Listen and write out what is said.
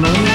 Moon.